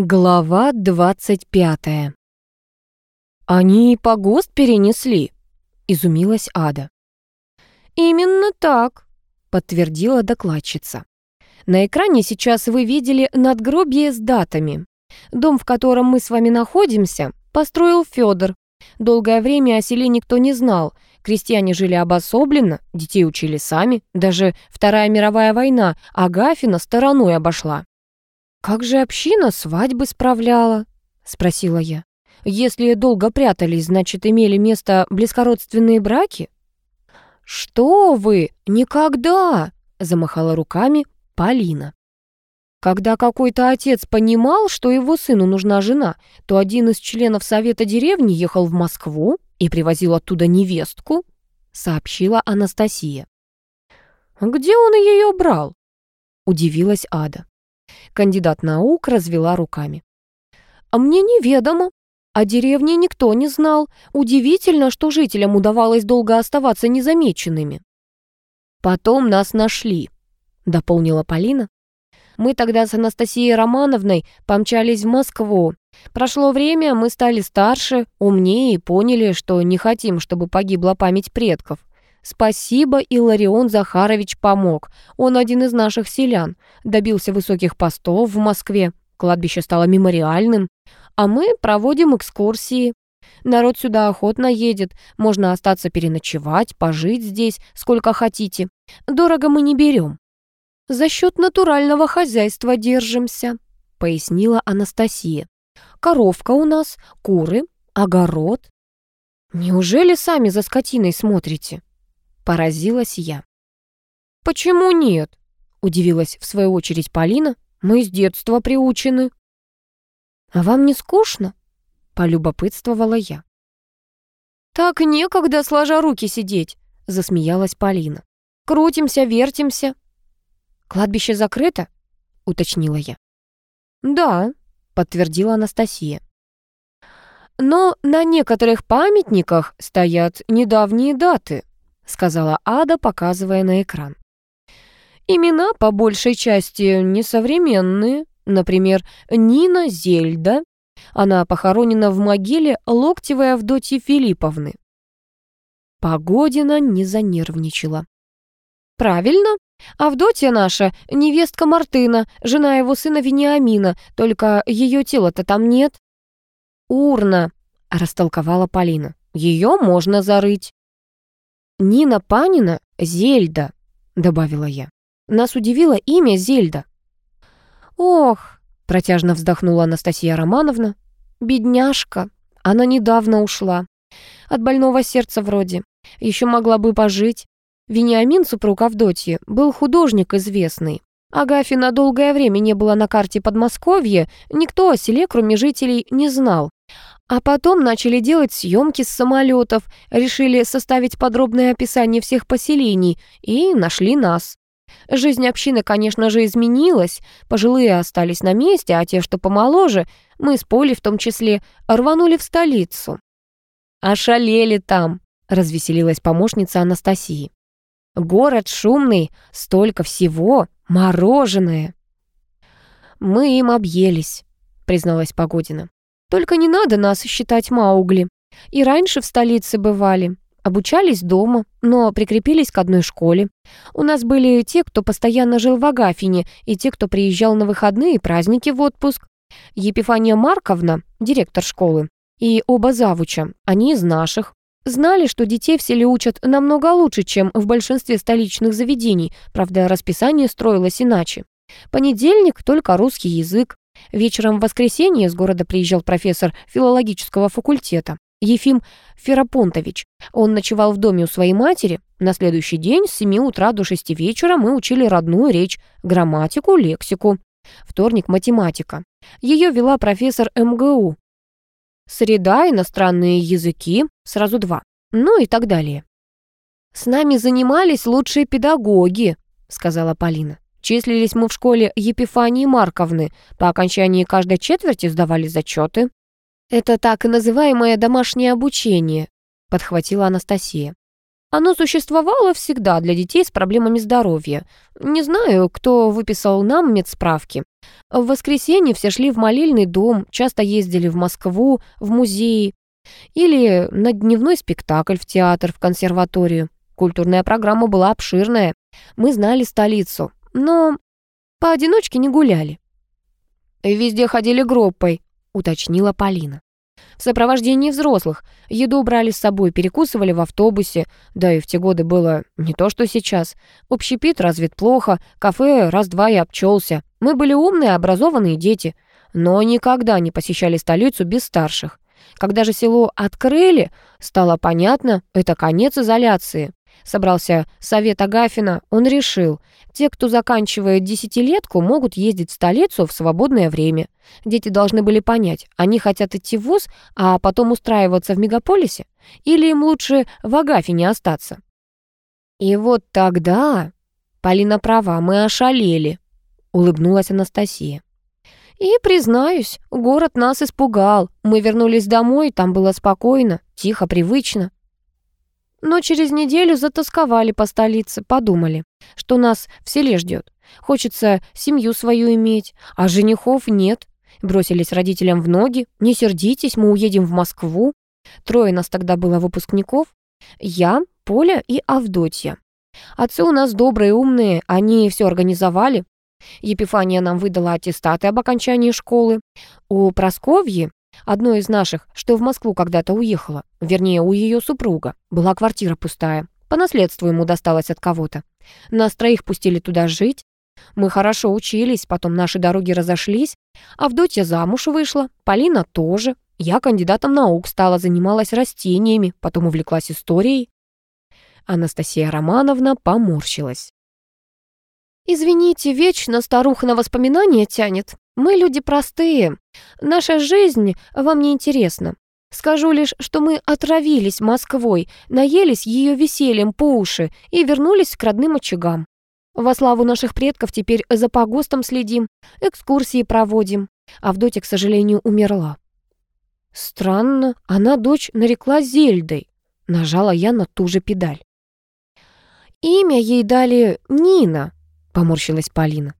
Глава двадцать пятая. «Они погост перенесли», — изумилась Ада. «Именно так», — подтвердила докладчица. «На экране сейчас вы видели надгробие с датами. Дом, в котором мы с вами находимся, построил Федор. Долгое время о селе никто не знал. Крестьяне жили обособленно, детей учили сами. Даже Вторая мировая война Агафина стороной обошла. «Как же община свадьбы справляла?» — спросила я. «Если долго прятались, значит, имели место близкородственные браки?» «Что вы? Никогда!» — замахала руками Полина. Когда какой-то отец понимал, что его сыну нужна жена, то один из членов совета деревни ехал в Москву и привозил оттуда невестку, сообщила Анастасия. «Где он ее брал?» — удивилась Ада. Кандидат наук развела руками. «А мне неведомо. О деревне никто не знал. Удивительно, что жителям удавалось долго оставаться незамеченными». «Потом нас нашли», — дополнила Полина. «Мы тогда с Анастасией Романовной помчались в Москву. Прошло время, мы стали старше, умнее и поняли, что не хотим, чтобы погибла память предков. Спасибо, Иларион Захарович помог. Он один из наших селян. Добился высоких постов в Москве. Кладбище стало мемориальным. А мы проводим экскурсии. Народ сюда охотно едет. Можно остаться переночевать, пожить здесь, сколько хотите. Дорого мы не берем. За счет натурального хозяйства держимся, пояснила Анастасия. Коровка у нас, куры, огород. Неужели сами за скотиной смотрите? Поразилась я. «Почему нет?» — удивилась в свою очередь Полина. «Мы с детства приучены». «А вам не скучно?» — полюбопытствовала я. «Так некогда, сложа руки, сидеть», — засмеялась Полина. «Крутимся, вертимся». «Кладбище закрыто?» — уточнила я. «Да», — подтвердила Анастасия. «Но на некоторых памятниках стоят недавние даты», сказала Ада, показывая на экран. Имена по большей части несовременные. Например, Нина Зельда. Она похоронена в могиле Локтевой Авдотьи Филипповны. Погодина не занервничала. «Правильно. Авдотья наша — невестка Мартына, жена его сына Вениамина, только ее тела-то там нет». «Урна», — растолковала Полина. «Ее можно зарыть». «Нина Панина — Зельда», — добавила я. Нас удивило имя Зельда. «Ох», — протяжно вздохнула Анастасия Романовна, «бедняжка, она недавно ушла. От больного сердца вроде. Еще могла бы пожить. Вениамин, супруг Авдотьи, был художник известный. Агафи на долгое время не было на карте Подмосковья, никто о селе, кроме жителей, не знал. А потом начали делать съемки с самолетов, решили составить подробное описание всех поселений и нашли нас. Жизнь общины, конечно же, изменилась, пожилые остались на месте, а те, что помоложе, мы с Полей в том числе, рванули в столицу. «Ошалели там», — развеселилась помощница Анастасии. «Город шумный, столько всего, мороженое». «Мы им объелись», — призналась Погодина. Только не надо нас считать Маугли. И раньше в столице бывали. Обучались дома, но прикрепились к одной школе. У нас были те, кто постоянно жил в Агафине, и те, кто приезжал на выходные и праздники в отпуск. Епифания Марковна, директор школы, и оба завуча, они из наших. Знали, что детей в селе учат намного лучше, чем в большинстве столичных заведений, правда, расписание строилось иначе. Понедельник — только русский язык, Вечером в воскресенье из города приезжал профессор филологического факультета Ефим Ферапонтович. Он ночевал в доме у своей матери. На следующий день с 7 утра до 6 вечера мы учили родную речь, грамматику, лексику. Вторник — математика. Ее вела профессор МГУ. Среда — иностранные языки, сразу два. Ну и так далее. «С нами занимались лучшие педагоги», — сказала Полина. Числились мы в школе Епифании Марковны. По окончании каждой четверти сдавали зачеты. «Это так называемое домашнее обучение», — подхватила Анастасия. «Оно существовало всегда для детей с проблемами здоровья. Не знаю, кто выписал нам медсправки. В воскресенье все шли в молельный дом, часто ездили в Москву, в музеи или на дневной спектакль в театр, в консерваторию. Культурная программа была обширная. Мы знали столицу, но поодиночке не гуляли. «Везде ходили группой», — уточнила Полина. В сопровождении взрослых. Еду брали с собой, перекусывали в автобусе. Да и в те годы было не то, что сейчас. Общепит развит плохо, кафе раз-два и обчелся. Мы были умные, образованные дети, но никогда не посещали столицу без старших. Когда же село открыли, стало понятно, это конец изоляции. Собрался совет Агафина, он решил, те, кто заканчивает десятилетку, могут ездить в столицу в свободное время. Дети должны были понять, они хотят идти в ВУЗ, а потом устраиваться в мегаполисе, или им лучше в Агафине остаться. И вот тогда, Полина права, мы ошалели, улыбнулась Анастасия. И, признаюсь, город нас испугал. Мы вернулись домой, там было спокойно, тихо, привычно. Но через неделю затасковали по столице, подумали, что нас в селе ждет. Хочется семью свою иметь, а женихов нет. Бросились родителям в ноги. Не сердитесь, мы уедем в Москву. Трое нас тогда было выпускников. Я, Поля и Авдотья. Отцы у нас добрые, умные, они все организовали. Епифания нам выдала аттестаты об окончании школы. У Просковьи Одной из наших, что в Москву когда-то уехала, вернее, у ее супруга, была квартира пустая. По наследству ему досталось от кого-то. Нас троих пустили туда жить. Мы хорошо учились, потом наши дороги разошлись. Авдотья замуж вышла, Полина тоже. Я кандидатом наук стала, занималась растениями, потом увлеклась историей. Анастасия Романовна поморщилась. «Извините, вечно старуха на воспоминания тянет. Мы люди простые. Наша жизнь вам не интересна. Скажу лишь, что мы отравились Москвой, наелись ее весельем по уши и вернулись к родным очагам. Во славу наших предков теперь за погостом следим, экскурсии проводим. Авдотья, к сожалению, умерла. Странно, она дочь нарекла Зельдой. Нажала я на ту же педаль. Имя ей дали Нина, поморщилась Полина.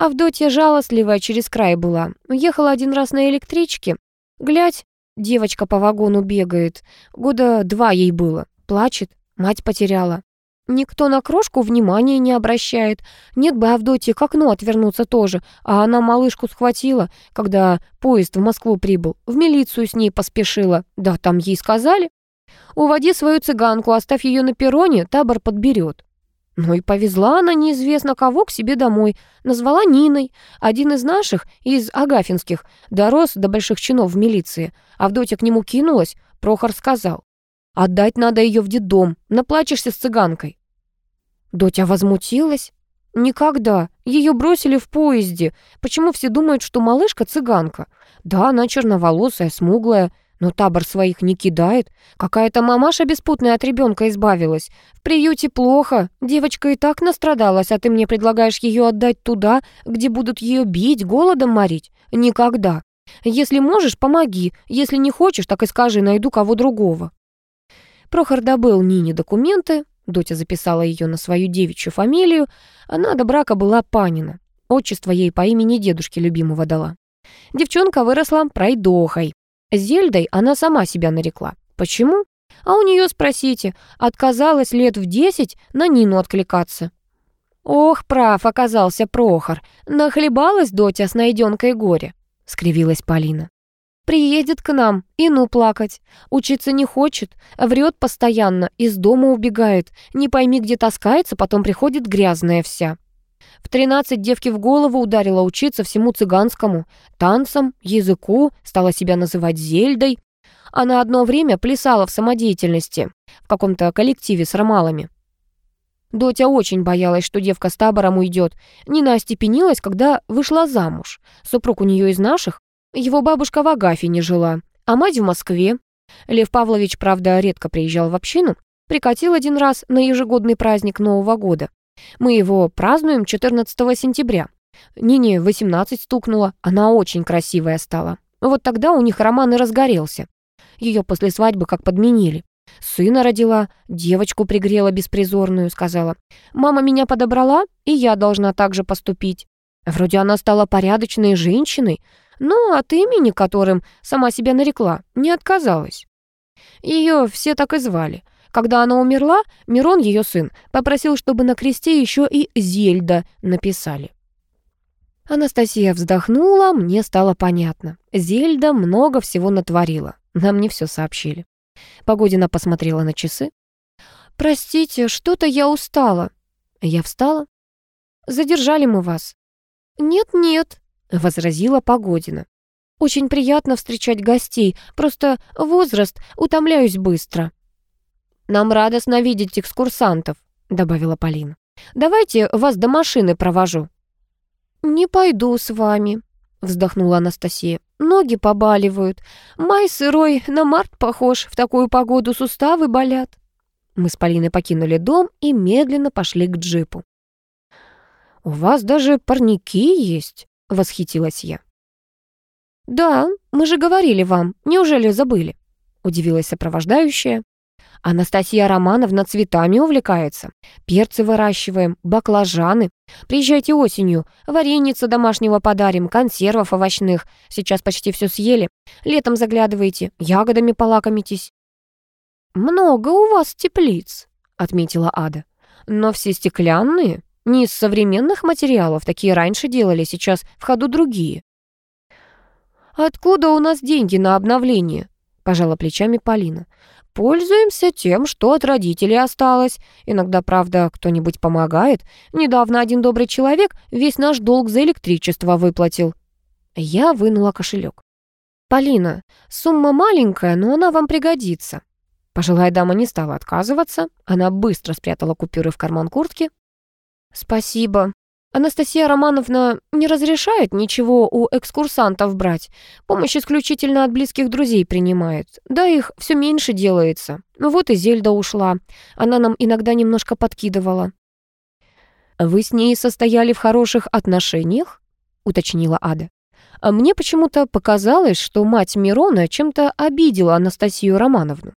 Авдотья жалостливая через край была. Уехала один раз на электричке. Глядь, девочка по вагону бегает. Года два ей было. Плачет, мать потеряла. Никто на крошку внимания не обращает. Нет бы Авдотье к окну отвернуться тоже, а она малышку схватила, когда поезд в Москву прибыл. В милицию с ней поспешила. Да, там ей сказали. Уводи свою цыганку, оставь ее на перроне, табор подберет. Ну и повезла она неизвестно кого к себе домой. Назвала Ниной. Один из наших, из Агафинских, дорос до больших чинов в милиции. Авдотья к нему кинулась. Прохор сказал. «Отдать надо ее в детдом. Наплачешься с цыганкой». Дотя возмутилась. «Никогда. Ее бросили в поезде. Почему все думают, что малышка цыганка? Да, она черноволосая, смуглая, но табор своих не кидает. Какая-то мамаша беспутная от ребенка избавилась. В приюте плохо. Девочка и так настрадалась, а ты мне предлагаешь ее отдать туда, где будут ее бить, голодом морить? Никогда. Если можешь, помоги. Если не хочешь, так и скажи, найду кого другого. Прохор добыл Нине документы. Дотя записала ее на свою девичью фамилию. Она до брака была Панина. Отчество ей по имени дедушки любимого дала. Девчонка выросла пройдохой. Зельдой она сама себя нарекла. Почему? А у нее спросите. Отказалась лет в десять на Нину откликаться. Ох, прав оказался Прохор. Нахлебалась дотя с найденкой горе, скривилась Полина. Приедет к нам, и ну плакать. Учиться не хочет, врет постоянно, из дома убегает. Не пойми, где таскается, потом приходит грязная вся. В 13 девки в голову ударила учиться всему цыганскому, танцам, языку, стала себя называть Зельдой. Она одно время плясала в самодеятельности, в каком-то коллективе с ромалами. Дотя очень боялась, что девка с табором уйдет. Нина остепенилась, когда вышла замуж. Супруг у нее из наших. Его бабушка в Агафе жила, а мать в Москве. Лев Павлович, правда, редко приезжал в общину. Прикатил один раз на ежегодный праздник Нового года. Мы его празднуем 14 сентября. Нине 18 стукнуло, она очень красивая стала. Вот тогда у них роман и разгорелся. Ее после свадьбы как подменили. Сына родила, девочку пригрела беспризорную, сказала. «Мама меня подобрала, и я должна так же поступить». Вроде она стала порядочной женщиной, но от имени, которым сама себя нарекла, не отказалась. Ее все так и звали. Когда она умерла, Мирон, ее сын, попросил, чтобы на кресте еще и Зельда написали. Анастасия вздохнула, мне стало понятно. Зельда много всего натворила. Нам не все сообщили. Погодина посмотрела на часы. «Простите, что-то я устала». Я встала. «Задержали мы вас». «Нет-нет», — возразила Погодина. «Очень приятно встречать гостей, просто возраст, утомляюсь быстро». «Нам радостно видеть экскурсантов», — добавила Полина. «Давайте вас до машины провожу». «Не пойду с вами», — вздохнула Анастасия. «Ноги побаливают. Май сырой, на март похож. В такую погоду суставы болят». Мы с Полиной покинули дом и медленно пошли к джипу. «У вас даже парники есть», — восхитилась я. «Да, мы же говорили вам. Неужели забыли?» — удивилась сопровождающая. Анастасия Романовна цветами увлекается. Перцы выращиваем, баклажаны. Приезжайте осенью. Вареница домашнего подарим, консервов овощных. Сейчас почти все съели. Летом заглядывайте, ягодами полакомитесь. «Много у вас теплиц», — отметила Ада. «Но все стеклянные, не из современных материалов. Такие раньше делали, сейчас в ходу другие». «Откуда у нас деньги на обновление?» — пожала плечами Полина. Пользуемся тем, что от родителей осталось. Иногда, правда, кто-нибудь помогает. Недавно один добрый человек весь наш долг за электричество выплатил. Я вынула кошелек. «Полина, сумма маленькая, но она вам пригодится». Пожилая дама не стала отказываться. Она быстро спрятала купюры в карман куртки. «Спасибо», Анастасия Романовна не разрешает ничего у экскурсантов брать. Помощь исключительно от близких друзей принимает. Да их все меньше делается. Ну вот и Зельда ушла. Она нам иногда немножко подкидывала. «Вы с ней состояли в хороших отношениях?» — уточнила Ада. А мне почему-то показалось, что мать Мирона чем-то обидела Анастасию Романовну.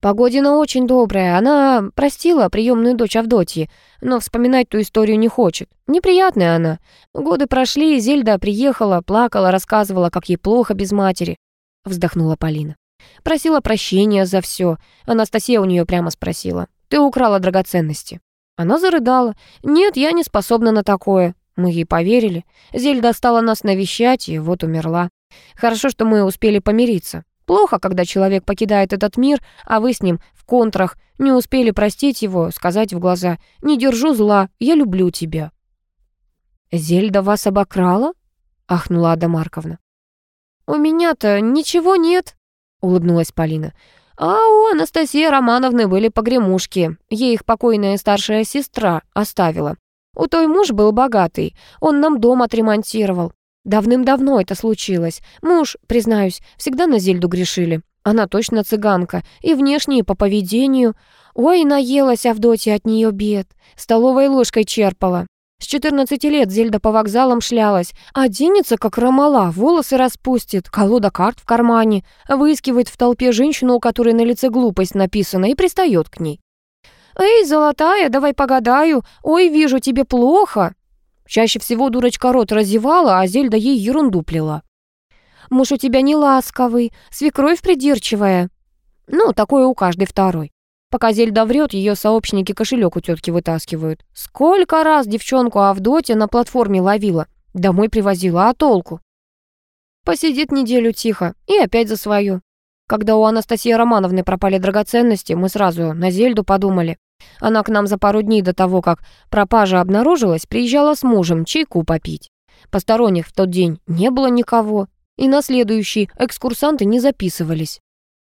Погодина очень добрая, она простила приемную дочь Авдотьи, но вспоминать ту историю не хочет. Неприятная она. Годы прошли, Зельда приехала, плакала, рассказывала, как ей плохо без матери. Вздохнула Полина. Просила прощения за все. Анастасия у нее прямо спросила. «Ты украла драгоценности?» Она зарыдала. «Нет, я не способна на такое». Мы ей поверили. Зельда стала нас навещать и вот умерла. Хорошо, что мы успели помириться. Плохо, когда человек покидает этот мир, а вы с ним в контрах не успели простить его, сказать в глаза «Не держу зла, я люблю тебя». «Зельда вас обокрала?» — ахнула Ада Марковна. «У меня-то ничего нет», — улыбнулась Полина. «А у Анастасии Романовны были погремушки. Ей их покойная старшая сестра оставила. У той муж был богатый, он нам дом отремонтировал. Давным-давно это случилось. Муж, признаюсь, всегда на Зельду грешили. Она точно цыганка, и внешне, по поведению. Ой, наелась Авдотья от нее бед. Столовой ложкой черпала. С 14 лет Зельда по вокзалам шлялась. Оденется, как ромала, волосы распустит, колода карт в кармане, выискивает в толпе женщину, у которой на лице глупость написана, и пристает к ней. «Эй, золотая, давай погадаю. Ой, вижу, тебе плохо». Чаще всего дурочка рот разевала, а Зельда ей ерунду плела. «Муж у тебя не ласковый, свекровь придирчивая». Ну, такое у каждой второй. Пока Зельда врет, ее сообщники кошелек у тетки вытаскивают. Сколько раз девчонку Авдотья на платформе ловила, домой привозила, а толку? Посидит неделю тихо и опять за свою. Когда у Анастасии Романовны пропали драгоценности, мы сразу на Зельду подумали. Она к нам за пару дней до того, как пропажа обнаружилась, приезжала с мужем чайку попить. Посторонних в тот день не было никого, и на следующий экскурсанты не записывались.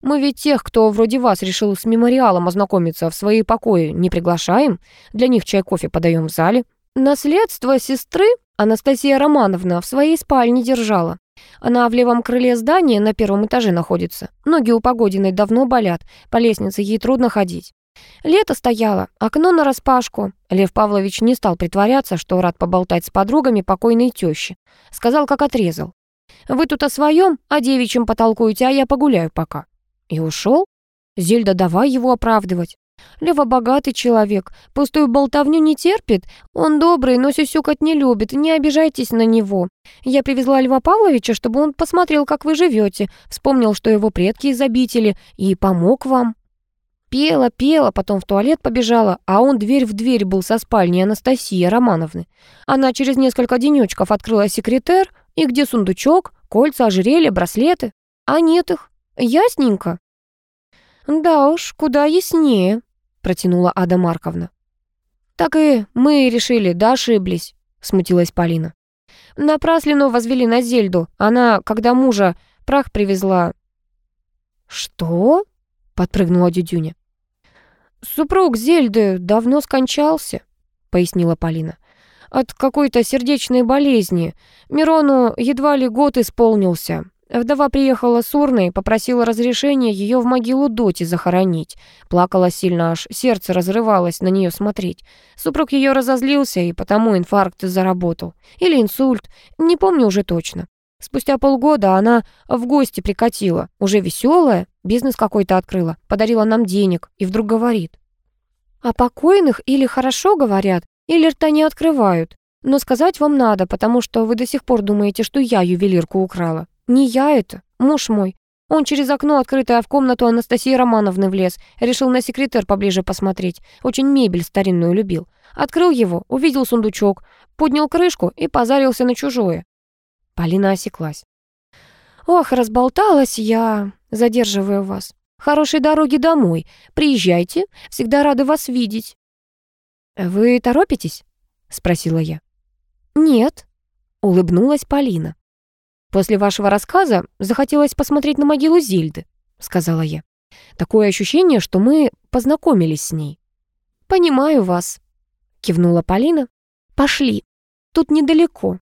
Мы ведь тех, кто вроде вас решил с мемориалом ознакомиться в свои покои, не приглашаем, для них чай-кофе подаем в зале. Наследство сестры Анастасия Романовна в своей спальне держала. Она в левом крыле здания на первом этаже находится. Ноги у Погодиной давно болят, по лестнице ей трудно ходить. Лето стояло, окно нараспашку. Лев Павлович не стал притворяться, что рад поболтать с подругами покойной тещи. Сказал, как отрезал. «Вы тут о своем, о девичьем потолкуете, а я погуляю пока». И ушел. Зельда, давай его оправдывать. Лева богатый человек, пустую болтовню не терпит. Он добрый, но сюсюкать не любит, не обижайтесь на него. Я привезла Льва Павловича, чтобы он посмотрел, как вы живете, вспомнил, что его предки из обители, и помог вам. Пела, пела, потом в туалет побежала, а он дверь в дверь был со спальней Анастасии Романовны. Она через несколько денечков открыла секретер, и где сундучок, кольца, ожерелья, браслеты. А нет их. Ясненько. «Да уж, куда яснее», — протянула Ада Марковна. «Так и мы решили, да ошиблись», — смутилась Полина. «Напраслину возвели на Зельду. Она, когда мужа прах привезла...» «Что?» — подпрыгнула Дюдюня. «Супруг Зельды давно скончался», — пояснила Полина. «От какой-то сердечной болезни. Мирону едва ли год исполнился. Вдова приехала с урной, попросила разрешения ее в могилу Доти захоронить. Плакала сильно, аж сердце разрывалось на нее смотреть. Супруг ее разозлился, и потому инфаркт заработал. Или инсульт, не помню уже точно. Спустя полгода она в гости прикатила, уже веселая, бизнес какой-то открыла, подарила нам денег и вдруг говорит. «О покойных или хорошо говорят, или рта не открывают. Но сказать вам надо, потому что вы до сих пор думаете, что я ювелирку украла. Не я это, муж мой. Он через окно, открытое в комнату Анастасии Романовны влез. Решил на секретер поближе посмотреть. Очень мебель старинную любил. Открыл его, увидел сундучок, поднял крышку и позарился на чужое. Полина осеклась. «Ох, разболталась я, задерживаю вас. Хорошей дороги домой. Приезжайте, всегда рада вас видеть». «Вы торопитесь?» — спросила я. «Нет», — улыбнулась Полина. «После вашего рассказа захотелось посмотреть на могилу Зельды», — сказала я. «Такое ощущение, что мы познакомились с ней». «Понимаю вас», — кивнула Полина. «Пошли. Тут недалеко.